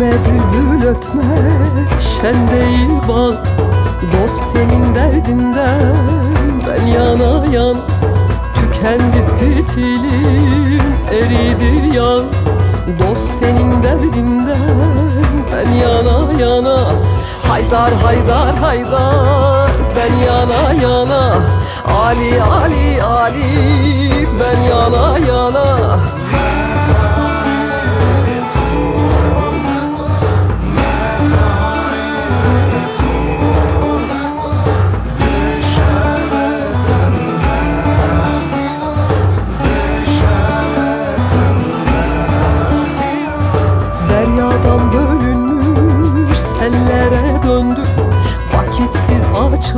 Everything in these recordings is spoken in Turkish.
Ötme bülbül ötme şen değil bal. Dost senin derdinden ben yana yan. Tükendi fitilim eridi yan. Dost senin derdinden ben yana yana. Haydar haydar haydar ben yana yana. Ali Ali Ali ben yana yana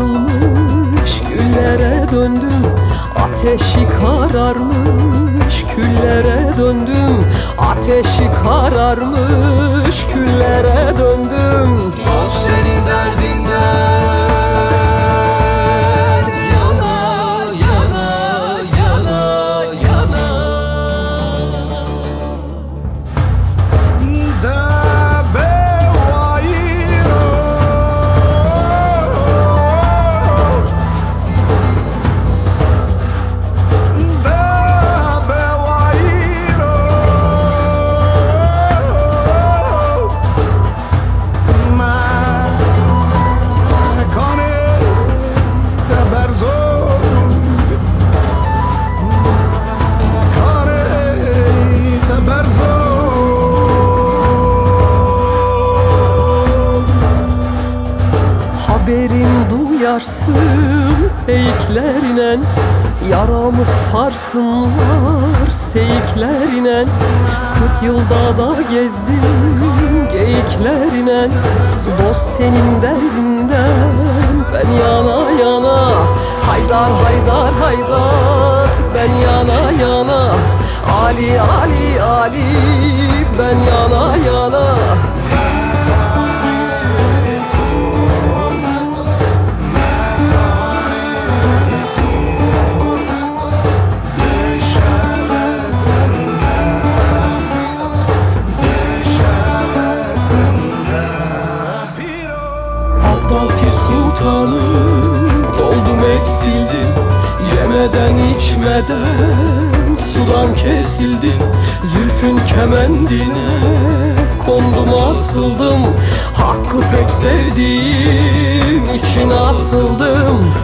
açılmış güllere döndüm. Ateşi kararmış küllere döndüm. Ateşi kararmış küllere döndüm. Of senin derdinden duyarsın peyklerinen Yaramı sarsınlar seyiklerinen Kırk yılda da gezdim geyiklerinen Dost senin derdinden. Ben yana yana Haydar haydar haydar. Ben yana yana Ali Ali Ali. Ben yana yana içmeden Sudan kesildim Zülfün kemendine Kondum asıldım. Hakkı pek sevdiğim için asıldım